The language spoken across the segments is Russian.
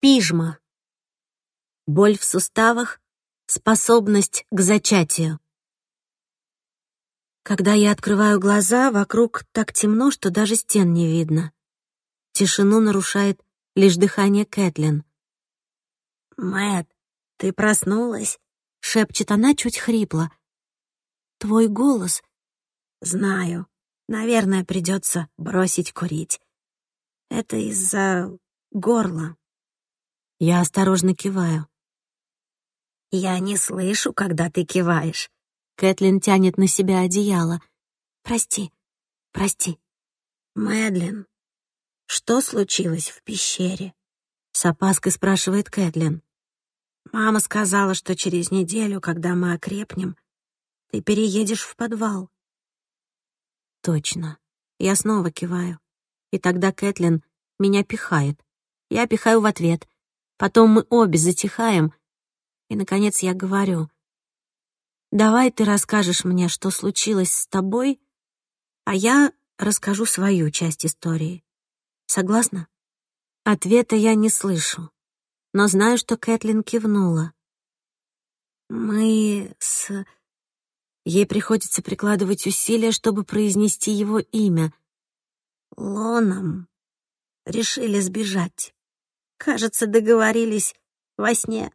пижма. Боль в суставах, способность к зачатию. Когда я открываю глаза, вокруг так темно, что даже стен не видно. Тишину нарушает лишь дыхание Кэтлин. «Мэтт, ты проснулась?» — шепчет она чуть хрипло. «Твой голос?» «Знаю. Наверное, придется бросить курить. Это из-за горла». Я осторожно киваю. «Я не слышу, когда ты киваешь». Кэтлин тянет на себя одеяло. «Прости, прости». «Мэдлин, что случилось в пещере?» С опаской спрашивает Кэтлин. «Мама сказала, что через неделю, когда мы окрепнем, ты переедешь в подвал». «Точно». Я снова киваю. И тогда Кэтлин меня пихает. Я пихаю в ответ — Потом мы обе затихаем, и, наконец, я говорю, «Давай ты расскажешь мне, что случилось с тобой, а я расскажу свою часть истории. Согласна?» Ответа я не слышу, но знаю, что Кэтлин кивнула. «Мы с...» Ей приходится прикладывать усилия, чтобы произнести его имя. «Лоном. Решили сбежать». Кажется, договорились во сне.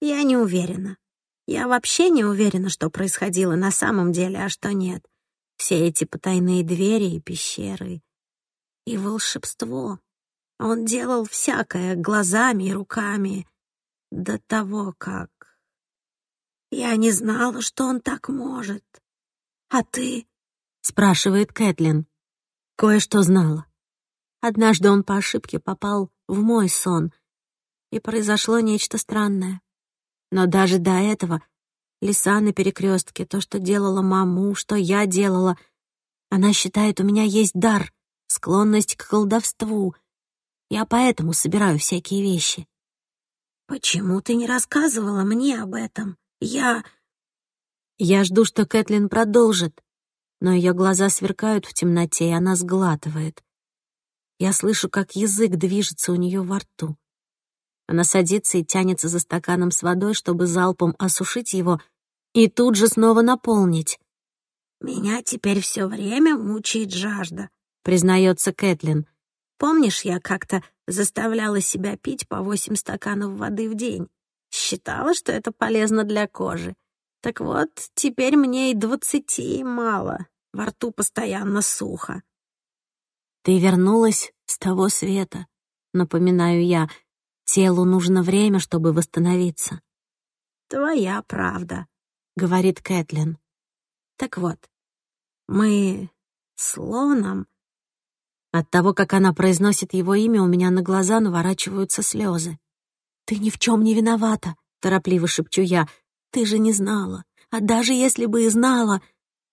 Я не уверена. Я вообще не уверена, что происходило на самом деле, а что нет. Все эти потайные двери и пещеры. И волшебство. Он делал всякое глазами и руками до того, как... Я не знала, что он так может. А ты? Спрашивает Кэтлин. Кое-что знала. Однажды он по ошибке попал в мой сон, и произошло нечто странное. Но даже до этого леса на перекрестке, то, что делала маму, что я делала, она считает, у меня есть дар, склонность к колдовству. Я поэтому собираю всякие вещи. «Почему ты не рассказывала мне об этом? Я...» Я жду, что Кэтлин продолжит, но ее глаза сверкают в темноте, и она сглатывает. Я слышу, как язык движется у нее во рту. Она садится и тянется за стаканом с водой, чтобы залпом осушить его и тут же снова наполнить. «Меня теперь все время мучает жажда», — признается Кэтлин. «Помнишь, я как-то заставляла себя пить по восемь стаканов воды в день? Считала, что это полезно для кожи. Так вот, теперь мне и двадцати мало. Во рту постоянно сухо. Ты вернулась с того света, напоминаю я. Телу нужно время, чтобы восстановиться. Твоя правда, говорит Кэтлин. Так вот, мы с Лоном... От того, как она произносит его имя, у меня на глаза наворачиваются слезы. «Ты ни в чем не виновата», — торопливо шепчу я. «Ты же не знала. А даже если бы и знала,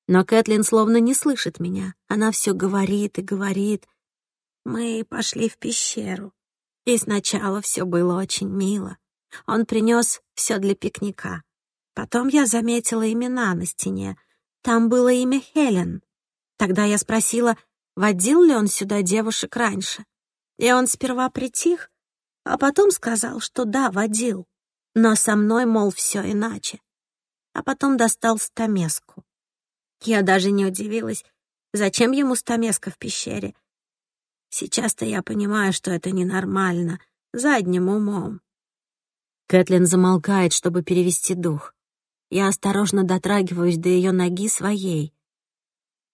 но Кэтлин словно не слышит меня. Она все говорит и говорит. Мы пошли в пещеру. И сначала все было очень мило. Он принес все для пикника. Потом я заметила имена на стене. Там было имя Хелен. Тогда я спросила, водил ли он сюда девушек раньше. И он сперва притих, а потом сказал, что да, водил. Но со мной, мол, все иначе. А потом достал стамеску. Я даже не удивилась. Зачем ему стамеска в пещере? Сейчас-то я понимаю, что это ненормально. Задним умом. Кэтлин замолкает, чтобы перевести дух. Я осторожно дотрагиваюсь до ее ноги своей.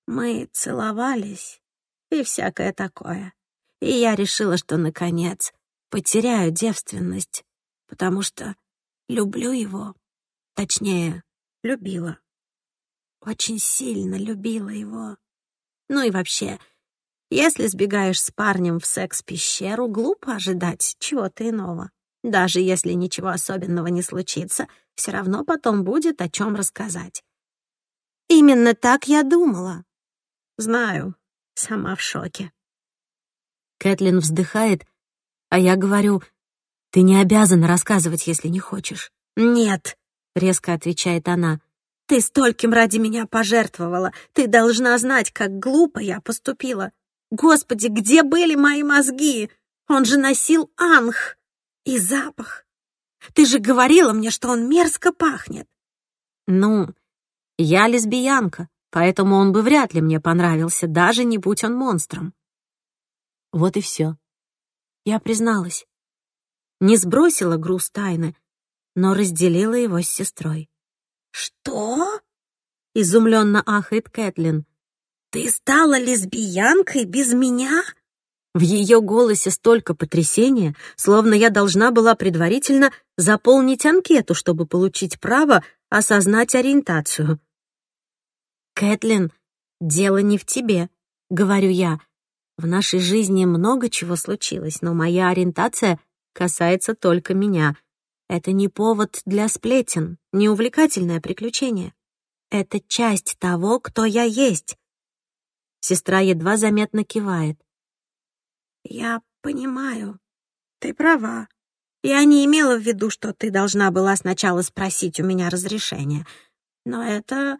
Мы целовались и всякое такое. И я решила, что, наконец, потеряю девственность, потому что люблю его. Точнее, любила очень сильно любила его. Ну и вообще, если сбегаешь с парнем в секс-пещеру, глупо ожидать чего-то иного. Даже если ничего особенного не случится, все равно потом будет о чем рассказать. Именно так я думала. Знаю, сама в шоке. Кэтлин вздыхает, а я говорю, ты не обязана рассказывать, если не хочешь. Нет, резко отвечает она. Ты стольким ради меня пожертвовала. Ты должна знать, как глупо я поступила. Господи, где были мои мозги? Он же носил анх и запах. Ты же говорила мне, что он мерзко пахнет. Ну, я лесбиянка, поэтому он бы вряд ли мне понравился, даже не будь он монстром. Вот и все. Я призналась. Не сбросила груз тайны, но разделила его с сестрой. «Что?» — изумленно ахает Кэтлин. «Ты стала лесбиянкой без меня?» В ее голосе столько потрясения, словно я должна была предварительно заполнить анкету, чтобы получить право осознать ориентацию. «Кэтлин, дело не в тебе», — говорю я. «В нашей жизни много чего случилось, но моя ориентация касается только меня. Это не повод для сплетен, не увлекательное приключение. Это часть того, кто я есть. Сестра едва заметно кивает. Я понимаю. Ты права. Я не имела в виду, что ты должна была сначала спросить у меня разрешение. Но это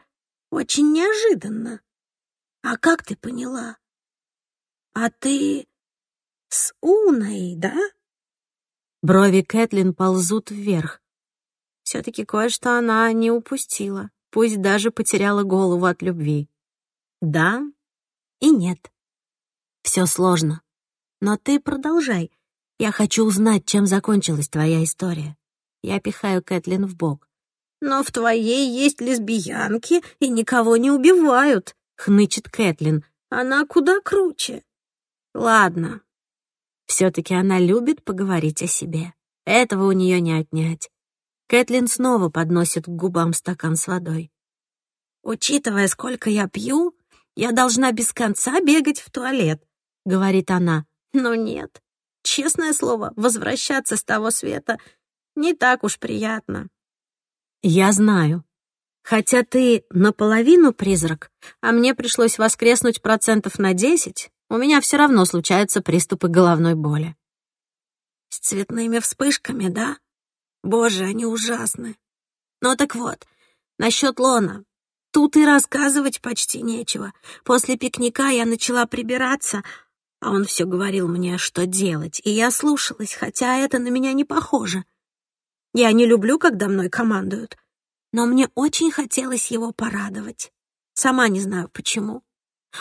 очень неожиданно. А как ты поняла? А ты с Уной, да? Брови Кэтлин ползут вверх. Все-таки кое-что она не упустила, пусть даже потеряла голову от любви. Да и нет. Все сложно. Но ты продолжай. Я хочу узнать, чем закончилась твоя история. Я пихаю Кэтлин в бок. «Но в твоей есть лесбиянки, и никого не убивают», — хнычет Кэтлин. «Она куда круче». «Ладно, все-таки она любит поговорить о себе. Этого у нее не отнять. Кэтлин снова подносит к губам стакан с водой. «Учитывая, сколько я пью, я должна без конца бегать в туалет», — говорит она. «Но нет. Честное слово, возвращаться с того света не так уж приятно». «Я знаю. Хотя ты наполовину призрак, а мне пришлось воскреснуть процентов на десять, у меня все равно случаются приступы головной боли. С цветными вспышками, да? Боже, они ужасны. Ну так вот, насчет Лона. Тут и рассказывать почти нечего. После пикника я начала прибираться, а он все говорил мне, что делать, и я слушалась, хотя это на меня не похоже. Я не люблю, когда мной командуют, но мне очень хотелось его порадовать. Сама не знаю почему.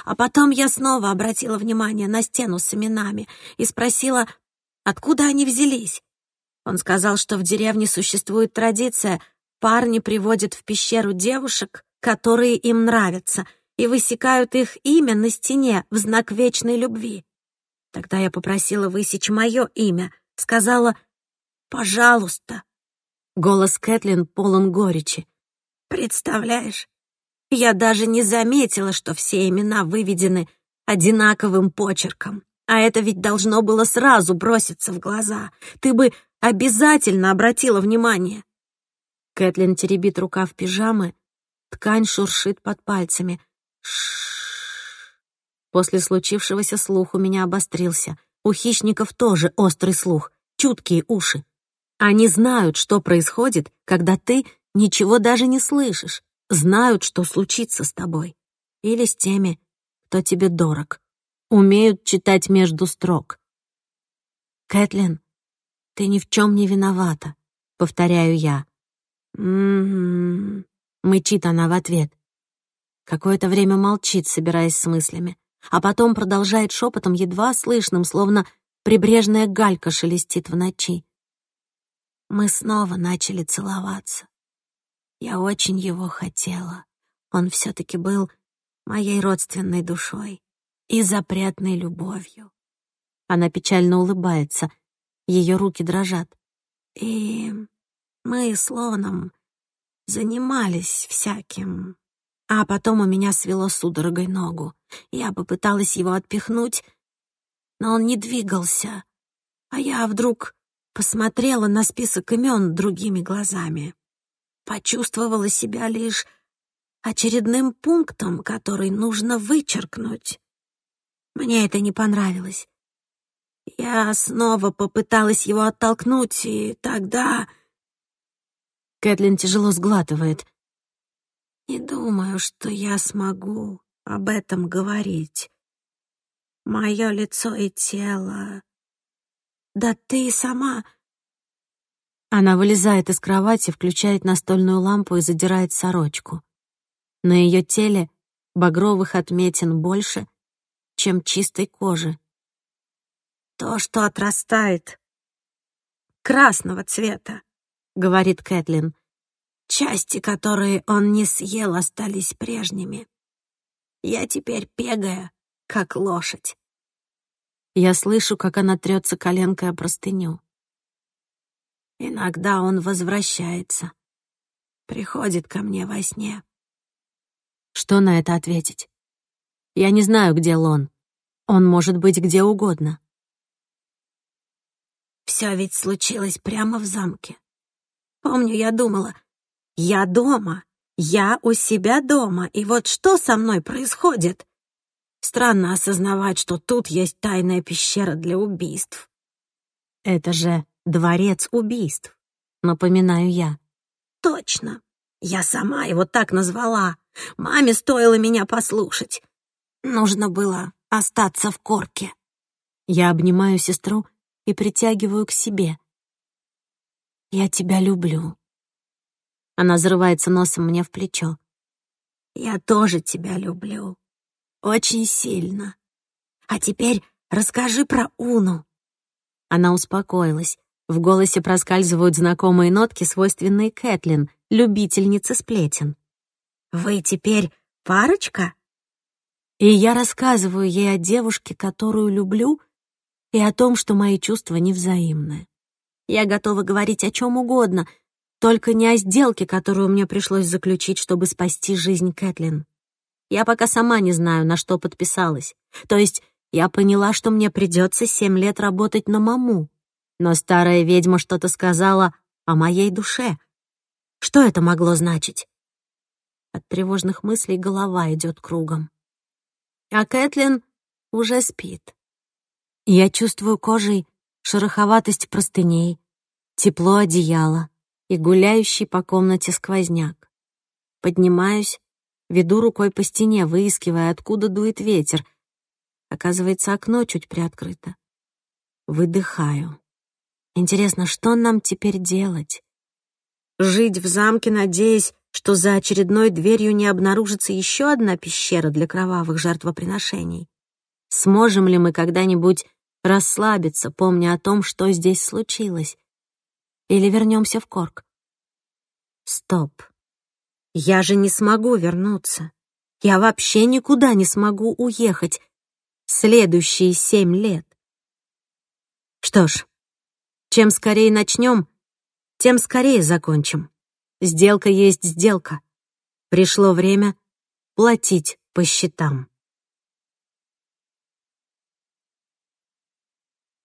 А потом я снова обратила внимание на стену с именами и спросила, откуда они взялись. Он сказал, что в деревне существует традиция парни приводят в пещеру девушек, которые им нравятся, и высекают их имя на стене в знак вечной любви. Тогда я попросила высечь мое имя, сказала «пожалуйста». Голос Кэтлин полон горечи. «Представляешь, я даже не заметила, что все имена выведены одинаковым почерком. А это ведь должно было сразу броситься в глаза. Ты бы обязательно обратила внимание. Кэтлин теребит рукав пижамы. Ткань шуршит под пальцами. Шш. После случившегося слух у меня обострился. У хищников тоже острый слух, чуткие уши. Они знают, что происходит, когда ты ничего даже не слышишь знают, что случится с тобой, или с теми, кто тебе дорог, умеют читать между строк. Кэтлин, ты ни в чем не виновата, повторяю я. Мечит мычит она в ответ. Какое-то время молчит, собираясь с мыслями, а потом продолжает шепотом, едва слышным, словно прибрежная галька шелестит в ночи. Мы снова начали целоваться. Я очень его хотела. Он все-таки был моей родственной душой и запретной любовью. Она печально улыбается, ее руки дрожат. И мы с Лоном занимались всяким. А потом у меня свело судорогой ногу. Я попыталась его отпихнуть, но он не двигался. А я вдруг посмотрела на список имен другими глазами почувствовала себя лишь очередным пунктом, который нужно вычеркнуть. Мне это не понравилось. Я снова попыталась его оттолкнуть, и тогда... Кэтлин тяжело сглатывает. Не думаю, что я смогу об этом говорить. Мое лицо и тело... Да ты сама... Она вылезает из кровати, включает настольную лампу и задирает сорочку. На ее теле багровых отметин больше, чем чистой кожи. «То, что отрастает, красного цвета», — говорит Кэтлин. «Части, которые он не съел, остались прежними. Я теперь пегая, как лошадь». Я слышу, как она трется коленкой о простыню. Иногда он возвращается. Приходит ко мне во сне. Что на это ответить? Я не знаю, где Лон. Он может быть где угодно. Все ведь случилось прямо в замке. Помню, я думала, я дома, я у себя дома, и вот что со мной происходит? Странно осознавать, что тут есть тайная пещера для убийств. Это же дворец убийств, напоминаю я. Точно. Я сама его так назвала. Маме стоило меня послушать. Нужно было остаться в корке. Я обнимаю сестру и притягиваю к себе. Я тебя люблю. Она взрывается носом мне в плечо. Я тоже тебя люблю. Очень сильно. А теперь расскажи про Уну. Она успокоилась. В голосе проскальзывают знакомые нотки, свойственные Кэтлин, любительнице сплетен. «Вы теперь парочка?» И я рассказываю ей о девушке, которую люблю, и о том, что мои чувства невзаимны. Я готова говорить о чем угодно, только не о сделке, которую мне пришлось заключить, чтобы спасти жизнь Кэтлин. Я пока сама не знаю, на что подписалась. То есть я поняла, что мне придется семь лет работать на маму. Но старая ведьма что-то сказала о моей душе. Что это могло значить? От тревожных мыслей голова идет кругом. А Кэтлин уже спит. Я чувствую кожей шероховатость простыней, тепло одеяла и гуляющий по комнате сквозняк. Поднимаюсь, веду рукой по стене, выискивая, откуда дует ветер. Оказывается, окно чуть приоткрыто. Выдыхаю. Интересно, что нам теперь делать? Жить в замке, надеясь, что за очередной дверью не обнаружится еще одна пещера для кровавых жертвоприношений? Сможем ли мы когда-нибудь расслабиться, помня о том, что здесь случилось? Или вернемся в Корк? Стоп. Я же не смогу вернуться. Я вообще никуда не смогу уехать. Следующие семь лет. Что ж, чем скорее начнем, тем скорее закончим. Сделка есть сделка. Пришло время платить по счетам.